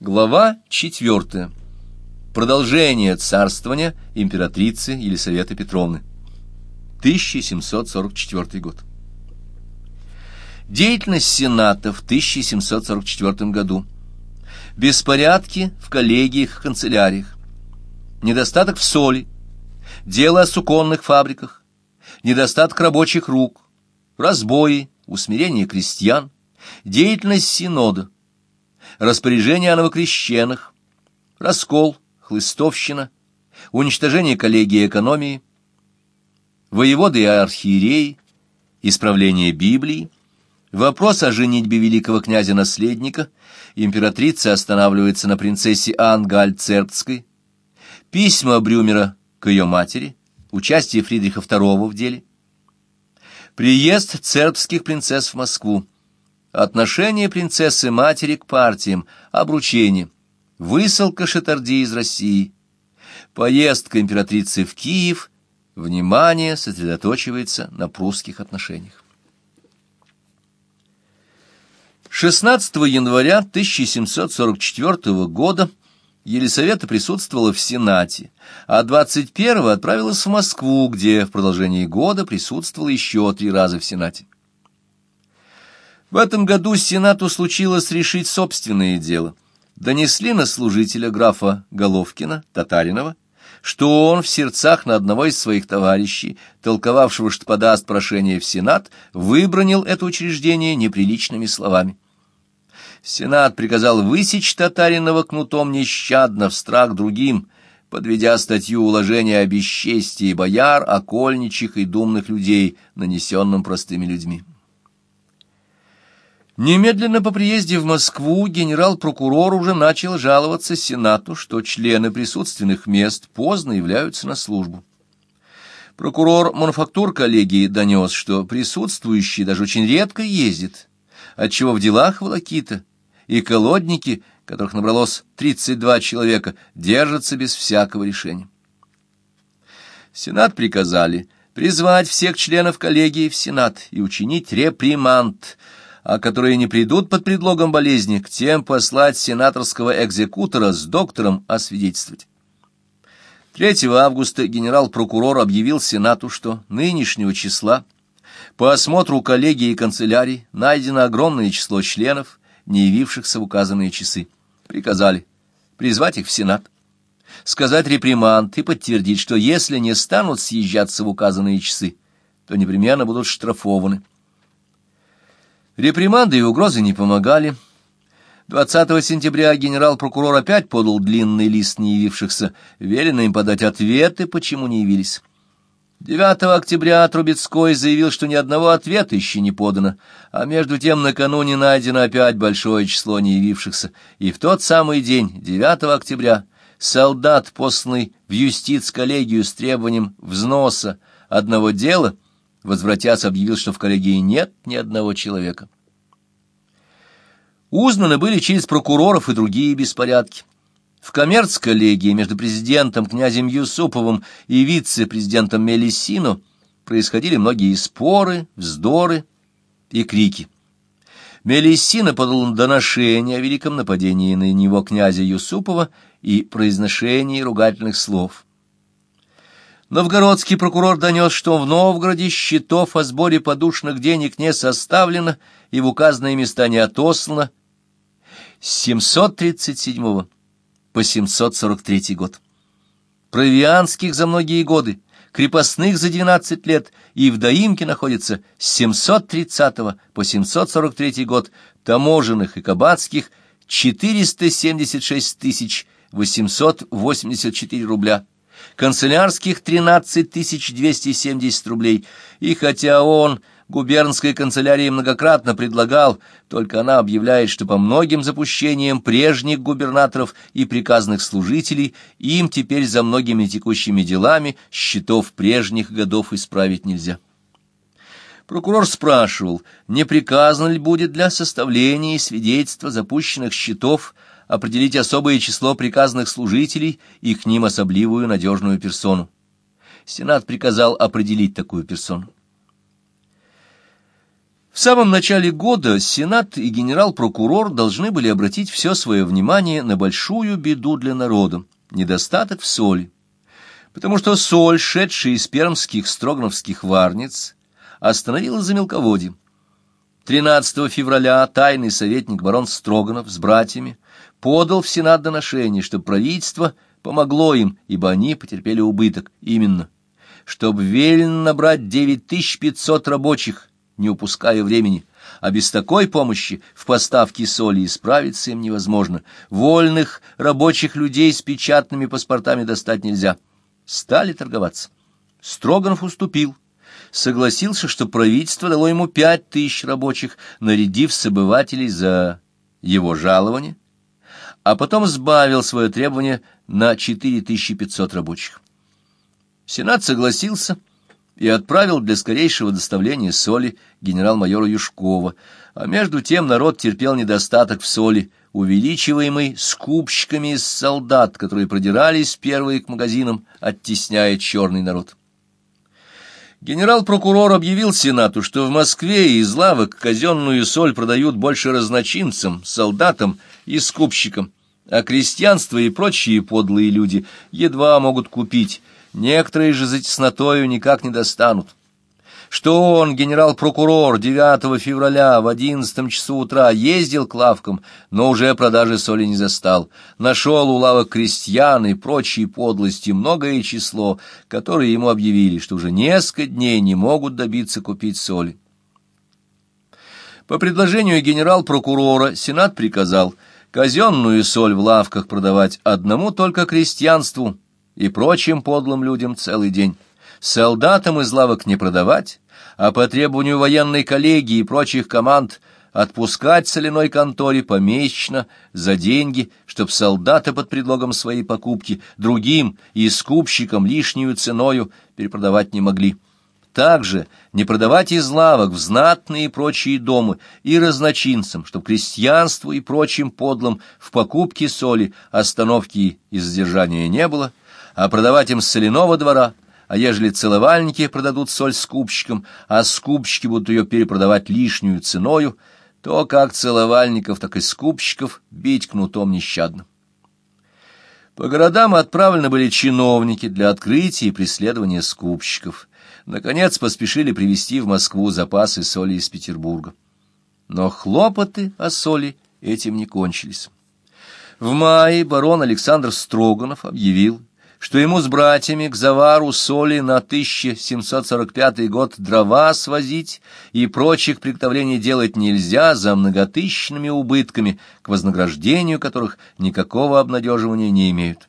Глава четвертая. Продолжение царствования императрицы Елисаветы Петровны. 1744 год. Деятельность Сената в 1744 году. Беспорядки в коллегиях, канцеляриях. Недостаток в соли. Дело о суконных фабриках. Недостаток рабочих рук. Разбои, усмирение крестьян. Деятельность Синода распоряжение о новокрещенных, раскол, хлыстовщина, уничтожение коллегии экономии, воеводы и архиереи, исправление Библии, вопрос о женитьбе великого князя-наследника, императрица останавливается на принцессе Ангальцербской, письма Брюмера к ее матери, участие Фридриха II в деле, приезд цербских принцесс в Москву, Отношение принцессы-матери к партиям, обручение, высылка Шатарди из России, поездка императрицы в Киев, внимание сосредоточивается на прусских отношениях. 16 января 1744 года Елисавета присутствовала в Сенате, а 21 отправилась в Москву, где в продолжении года присутствовала еще три раза в Сенате. В этом году Сенату случилось решить собственное дело. Донесли на служителя графа Головкина, Татаринова, что он в сердцах на одного из своих товарищей, толковавшего, что подаст прошение в Сенат, выбронил это учреждение неприличными словами. Сенат приказал высечь Татаринова кнутом нещадно в страх другим, подведя статью уложения о бесчестии бояр, окольничих и думных людей, нанесенным простыми людьми. Немедленно по приезде в Москву генерал-прокурор уже начал жаловаться Сенату, что члены присутственных мест поздно являются на службу. Прокурор мануфактур коллегии донес, что присутствующий даже очень редко ездит, отчего в делах волокита, и колодники, которых набралось 32 человека, держатся без всякого решения. Сенат приказали призвать всех членов коллегии в Сенат и учинить реприманд – а которые не придут под предлогом болезни, к тем послать сенаторского экзекутора с доктором освидетельствовать. 3 августа генерал-прокурор объявил Сенату, что нынешнего числа по осмотру коллегии и канцелярий найдено огромное число членов, не явившихся в указанные часы. Приказали призвать их в Сенат, сказать реприманд и подтвердить, что если не станут съезжаться в указанные часы, то непременно будут штрафованы. Реприманды и угрозы не помогали. 20 сентября генерал-прокурор опять подал длинный лист не явившихся, велено им подать ответы, почему не явились. 9 октября Трубецкой заявил, что ни одного ответа еще не подано, а между тем накануне найдено опять большое число не явившихся, и в тот самый день, 9 октября, солдат, посланный в юстиц-коллегию с требованием взноса одного дела, возвратясь, объявил, что в коллегии нет ни одного человека. Узнаны были через прокуроров и другие беспорядки. В коммерц-коллегии между президентом князем Юсуповым и вице-президентом Мелисино происходили многие споры, вздоры и крики. Мелисино подал доношение о великом нападении на него князя Юсупова и произношении ругательных слов. Новгородский прокурор донес, что в Новгороде счетов о сборе подушных денег не составлено и в указанные места не отослано с 737 по 743 год. Провианских за многие годы, крепостных за 12 лет и в доимке находится с 730 по 743 год, таможенных и кабацких 476 тысяч 884 рубля канцелярских 13 270 рублей, и хотя он губернской канцелярии многократно предлагал, только она объявляет, что по многим запущениям прежних губернаторов и приказных служителей им теперь за многими текущими делами счетов прежних годов исправить нельзя. Прокурор спрашивал, не приказано ли будет для составления свидетельства запущенных счетов определить особое число приказных служителей и к ним особливую надежную персону. Сенат приказал определить такую персону. В самом начале года Сенат и генерал-прокурор должны были обратить все свое внимание на большую беду для народа — недостаток в соли. Потому что соль, шедшая из пермских строгановских варниц, остановилась за мелководьем. 13 февраля тайный советник барон Строганов с братьями подал в Сенат доношение, чтобы правительство помогло им, ибо они потерпели убыток, именно, чтобы велено набрать 9500 рабочих, не упуская времени, а без такой помощи в поставке соли исправиться им невозможно. Вольных рабочих людей с печатными паспортами достать нельзя. Стали торговаться. Строганов уступил. Согласился, что правительство дало ему пять тысяч рабочих, нарядив собывателей за его жалование, а потом сбавил свое требование на 4500 рабочих. Сенат согласился и отправил для скорейшего доставления соли генерал-майора Юшкова, а между тем народ терпел недостаток в соли, увеличиваемый скупщиками из солдат, которые продирались первые к магазинам, оттесняя черный народ. Генерал-прокурор объявил Сенату, что в Москве из лавок казенную соль продают больше разночинцам, солдатам и скупщикам, а крестьянство и прочие подлые люди едва могут купить, некоторые же за теснотою никак не достанут. Что он, генерал-прокурор, 9 февраля в 11 часу утра ездил к лавкам, но уже продажи соли не застал. Нашел у лавок крестьян и прочие подлости многое число, которые ему объявили, что уже несколько дней не могут добиться купить соли. По предложению генерал-прокурора Сенат приказал – казенную соль в лавках продавать одному только крестьянству и прочим подлым людям целый день, солдатам из лавок не продавать, а по требованию военной коллегии и прочих команд отпускать соляной конторе помесячно за деньги, чтоб солдаты под предлогом своей покупки другим и скупщикам лишнюю ценою перепродавать не могли. Также не продавать из лавок в знатные и прочие дома и разночинцам, чтоб крестьянству и прочим подлым в покупке соли остановки и задержания не было, а продавать им с соляного двора, а ежели целовальники продадут соль скупщикам, а скупщики будут ее перепродавать лишнюю ценою, то как целовальников, так и скупщиков бить кнутом нещадно. По городам отправлены были чиновники для открытия и преследования скупщиков – наконец поспешили привезти в Москву запасы соли из Петербурга. Но хлопоты о соли этим не кончились. В мае барон Александр Строганов объявил, что ему с братьями к завару соли на 1745 год дрова свозить и прочих приготовлений делать нельзя за многотысячными убытками, к вознаграждению которых никакого обнадеживания не имеют.